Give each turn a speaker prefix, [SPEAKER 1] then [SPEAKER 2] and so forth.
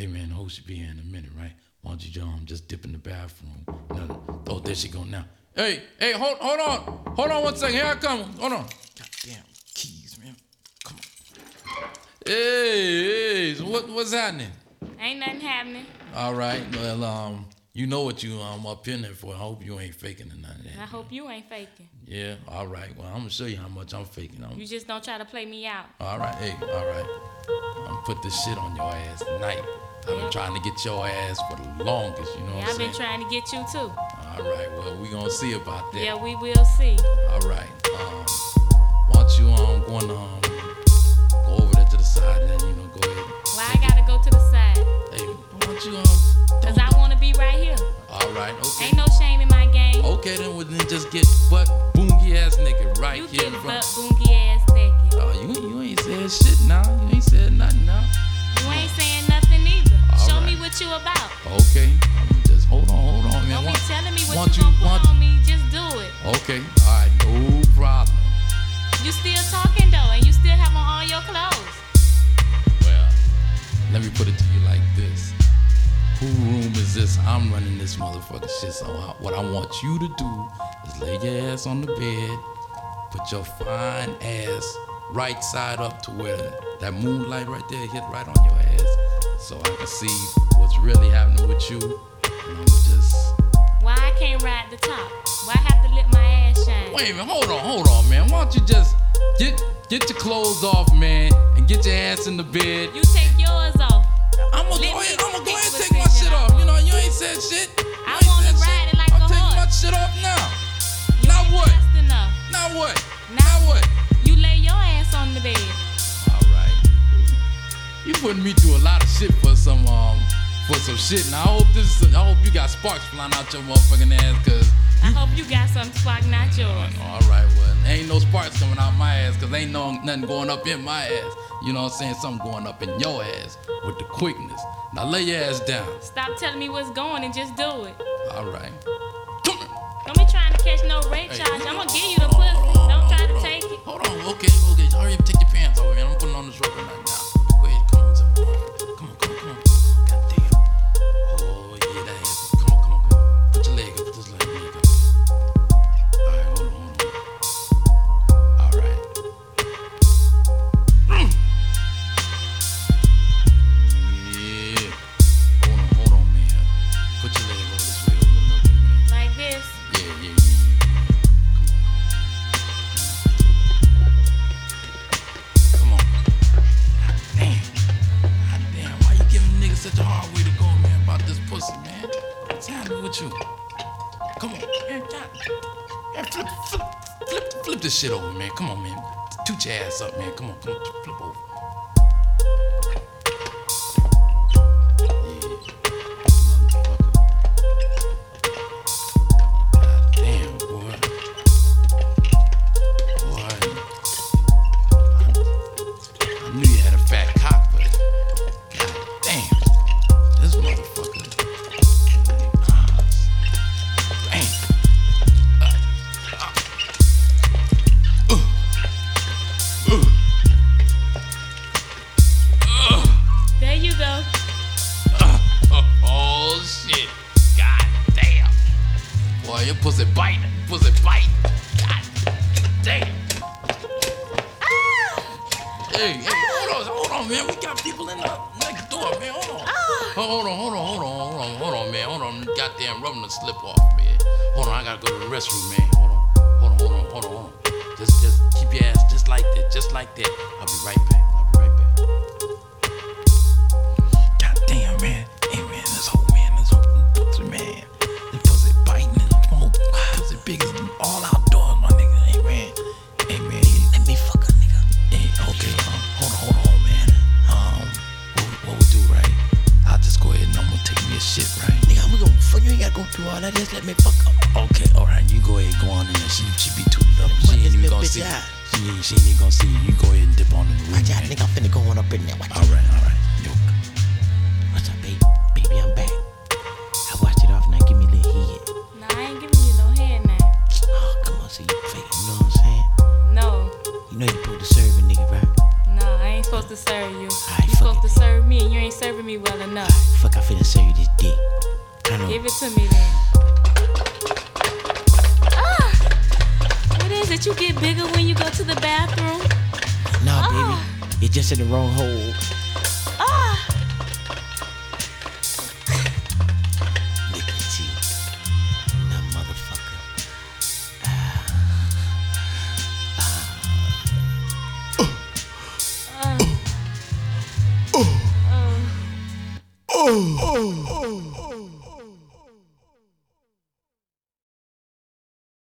[SPEAKER 1] Hey man, the host should be here in a minute, right? Why don't you um, just dip in the bathroom? No, oh, there she go now. Hey, hey, hold, hold on, hold on one second. Here I come. Hold on. Goddamn keys, man. Come on. Hey, hey. So what, what's happening?
[SPEAKER 2] Ain't nothing happening.
[SPEAKER 1] All right. Well, um, you know what you um up in there for. I hope you ain't faking or nothing.
[SPEAKER 2] I hope you ain't faking.
[SPEAKER 1] Yeah. All right. Well, I'm gonna show you how much I'm faking. I'm,
[SPEAKER 2] You just don't try to play me out.
[SPEAKER 1] all right. Hey. All right. I'm gonna put this shit on your ass tonight. I've been trying to get your ass for the longest. You know
[SPEAKER 2] Yeah, I've been trying to get you too.
[SPEAKER 1] All right. Well, we're gonna see about that.
[SPEAKER 2] Yeah, we will see.
[SPEAKER 1] All right. Um, why don't you um go and um go over there to the side and you know go ahead.
[SPEAKER 2] Why I gotta go to the side?
[SPEAKER 1] Hey, why don't you um?
[SPEAKER 2] Cause I wanna be right here.
[SPEAKER 1] All right. Okay.
[SPEAKER 2] Ain't no shame in my game.
[SPEAKER 1] Okay, then well, then just get butt let me put it to you like this. Who room is this? I'm running this motherfucking shit. So I, what I want you to do is lay your ass on the bed, put your fine ass right side up to where that moonlight right there hit right on your ass, so I can see what's really happening with you. And I'm just
[SPEAKER 2] Why I can't ride the top? Why I have to let my ass shine?
[SPEAKER 1] wait a minute. Hold on, hold on, man. Why don't you just get get your clothes off, man, and get your ass in the bed.
[SPEAKER 2] You take yours off.
[SPEAKER 1] I'm gonna go ahead, I'm gonna go ahead and take my shit
[SPEAKER 2] off.
[SPEAKER 1] You know, you ain't said shit. You
[SPEAKER 2] I wanna ride
[SPEAKER 1] shit.
[SPEAKER 2] it like
[SPEAKER 1] I'm
[SPEAKER 2] a
[SPEAKER 1] taking my shit off now.
[SPEAKER 2] You
[SPEAKER 1] Now what?
[SPEAKER 2] enough.
[SPEAKER 1] Now what?
[SPEAKER 2] Now-
[SPEAKER 1] Now what?
[SPEAKER 2] You lay your ass on the bed.
[SPEAKER 1] All right. You putting me through a lot of shit for some um for some shit. Now I hope this. is, I hope you got sparks flying out your motherfucking ass, cause.
[SPEAKER 2] I hope you got some spark, not yours.
[SPEAKER 1] All right, well, ain't no sparks coming out my ass, cause ain't no nothing going up in my ass. You know what I'm saying? Something going up in your ass with the quickness. Now lay your ass down.
[SPEAKER 2] Stop telling me what's going and just do it.
[SPEAKER 1] All right.
[SPEAKER 2] Don't be trying to catch no rape
[SPEAKER 1] Hey,
[SPEAKER 2] charge. I'm gonna give you the pussy. Don't try to take it.
[SPEAKER 1] Hold on, okay, okay. Hurry up, take your pants off, man. I'm putting on this rubber right now. With you? Come on. Man, Man, flip, flip, flip, flip this shit over, man. Come on, man. Toot your ass up, man. Come on, come on. Flip over. Yeah. Motherfucker. God damn, boy. Boy. I, I knew you had a fat cock, but god damn. This motherfucker. Your pussy biting. Pussy biting. God damn. Hey, hey, hold on, hold on, man. We got people in the next door, man. Hold on. Ah. Hold on, hold on, hold on, hold on, hold on, man. Hold on. Goddamn rubbing the slip off, man. Hold on, I gotta go to the restroom, man. Hold on, hold on, hold on, hold on, hold on. Just, just keep your ass just like that, just like that. I'll be right back. I'll be right back. All
[SPEAKER 3] that. Just let me fuck up.
[SPEAKER 1] Okay, all right, you go ahead, go on in there. She, she be tooted up. She ain't even
[SPEAKER 3] little
[SPEAKER 1] gonna see. you. She ain't, she ain't even gonna see you. You go ahead and dip on in the room.
[SPEAKER 3] Watch out, nigga. I'm finna go on up in there. Watch
[SPEAKER 1] All right, all right. Yo,
[SPEAKER 3] What's up, baby? Baby, I'm back. I washed it off now. Give me a little heat.
[SPEAKER 2] Nah, I ain't giving you no head now.
[SPEAKER 3] Oh, come on, see you fake. You know what I'm saying?
[SPEAKER 2] No,
[SPEAKER 3] You know you supposed to serve a nigga, right?
[SPEAKER 2] no, I ain't supposed to serve you.
[SPEAKER 3] Alright,
[SPEAKER 2] You supposed
[SPEAKER 3] it
[SPEAKER 2] to serve me, and you ain't serving me well had enough.
[SPEAKER 3] Fuck, I finna serve you this dick. Turn.
[SPEAKER 2] Give it to me then. Ah! What is it? You get bigger when you go to the bathroom?
[SPEAKER 3] Nah,
[SPEAKER 2] Oh.
[SPEAKER 3] baby. It's just in the wrong hole.